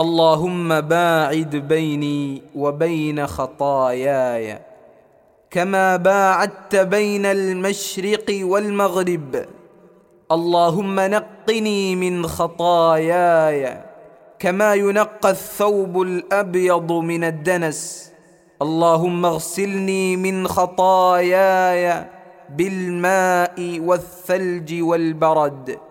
اللهم باعد بيني وبين خطاياي كما باعدت بين المشرق والمغرب. اللهم نقني من خطاياي كما ينقى الثوب الأبيض من الدنس. اللهم اغسلني من خطاياي بالماء والثلج والبرد.